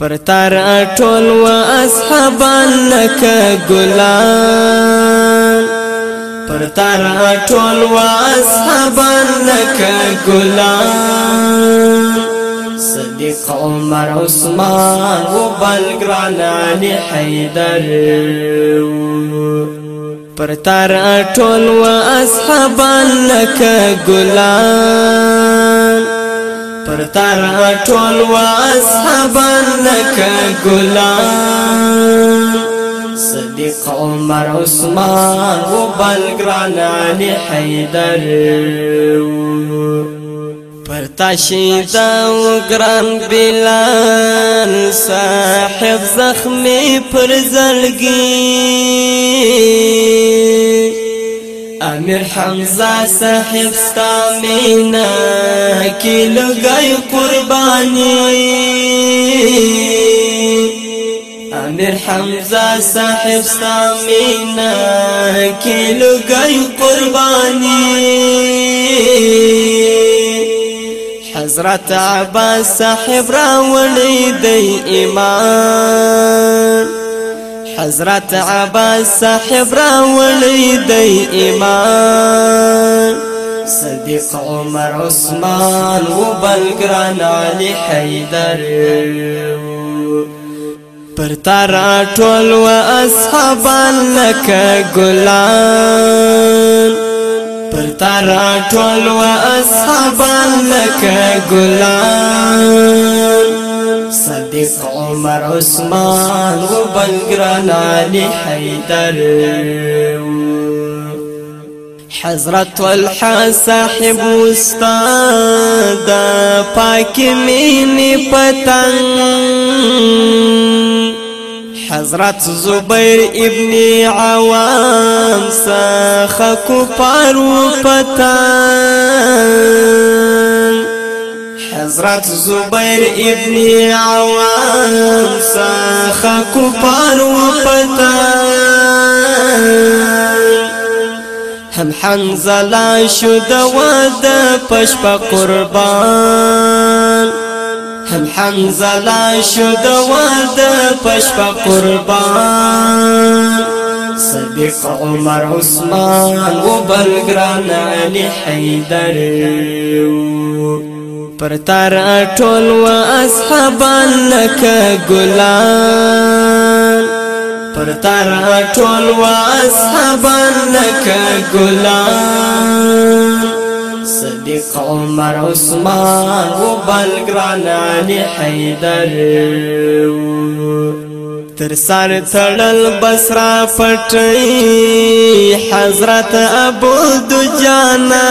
پر تر ټول و اصحابان لک ګلان پر تر ټول و اصحابان لک ګلان صدیق عمر عثمان و بلګران علي حیدر. پر تر ټول و اصحابان لک ګلان پر تر ټول و اصحابان لک ګلان صدیق عمر عثمان و بلګران علي حیدر. پر تشیدا و ګران بلال صاحب زخمی پر زلګي امیر حمزة صاحب ستامینا کی لګای قربانی امیر حمزة صاحب ستامینا کی لګای قربانی حضرت عباس صاحب راوړی دی ایمان حضرت عباس صاحب راولی دی ایمان صدیق عمر عثمان و بلگران علی حیدر پر تارا ټول و اصحابان لک ګلان پر تارا و صديق عمر عثمان وبنقران علي حيدر. حضرت والحا صاحب استاد پاک مینی پتنگ. حضرت زبیر ابن عوام ساخ کفار و پتنگ. حضرت زبیر ابن عوام ساخ کفار و پتان هم حنزلا شد ود پشپ قربان. هم حنزلا شد ود پشپ قربان. صديق عمر عثمان وبلغران علي حيدر پر تر ټول و اصحابان لک ګلان پر تر ټول و اصحابان لک ګلان صدیق عمر عثمان و بلګران علي حیدر. تر سر تړل بسرا پټي حضرت ابو دجانا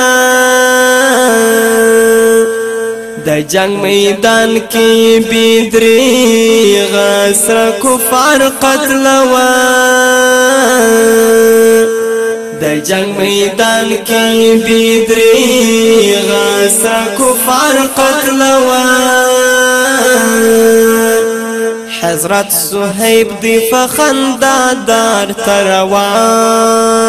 د جنگ میدان کې بيدري غسر کفار قتل وا د جنگ میدان کې بيدري غسر کفار قتل وا حضرت صہیب دی فخندا دار تروان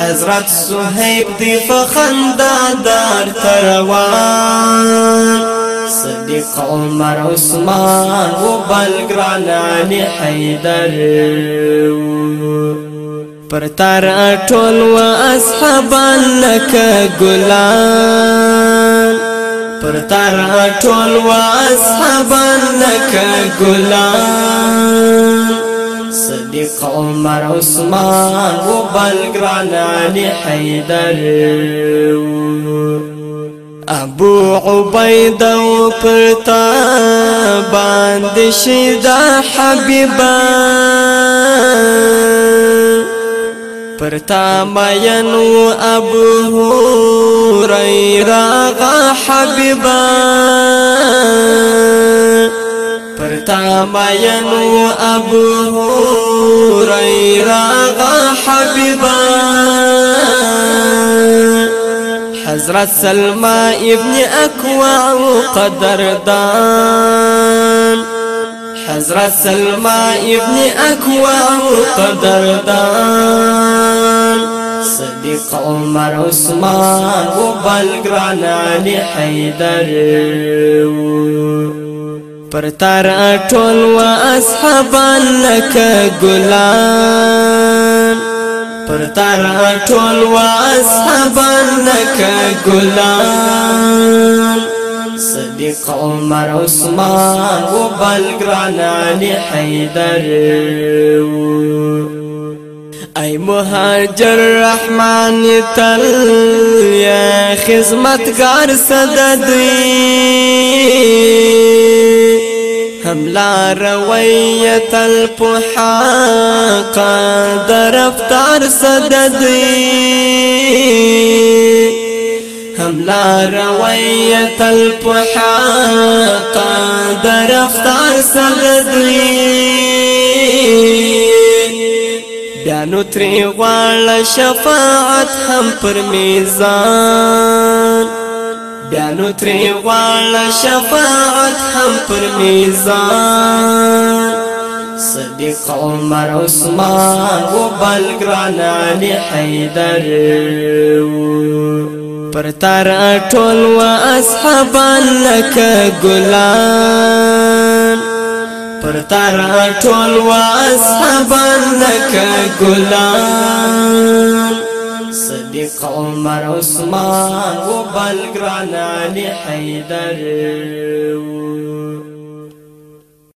حضرت صہیب دی فخندا دار تروان صدیق عمر عثمان و بلگران علی حیدر. پر تر ټول و اصحابان لک ګلان. پر تر ټول و اصحابان لک ګلان صديق عمر عثمان و علي حيدر. أبو عبيد و پرتا باند شدا حبيبان پرتا مینو ابو هريرة غا حبيبان ابو هريره غا حبيبان حضرت سلمى ابن اكوع قدردان. حضرت سلمى ابن اكوع قدردان. صديق عمر عثمان وبلغران علي حيدر پر تر ټول و اصحابان لک ګلان پر ټول و اصحابان لک ګلان صدیق عمر عثمان و بلګران علی حیدر. ای مهاجر رحمان تل یا خدمتگار صددی. هم لا رویت الپحاق درفتار صددی هم لا رویت الپحاق درفتار صددی بیانو تری غواړه شفاعت هم پر میزان. بیانو تری غواړه شفاعت هم پر میزان. صدیق عمر عثمان و بلګران علی حیدر. پر تر ټول و اصحابان لک ګلان پر تر ټول و اصحابان لک ګلان صدیق عمر عثمان و بلګران علی حیدر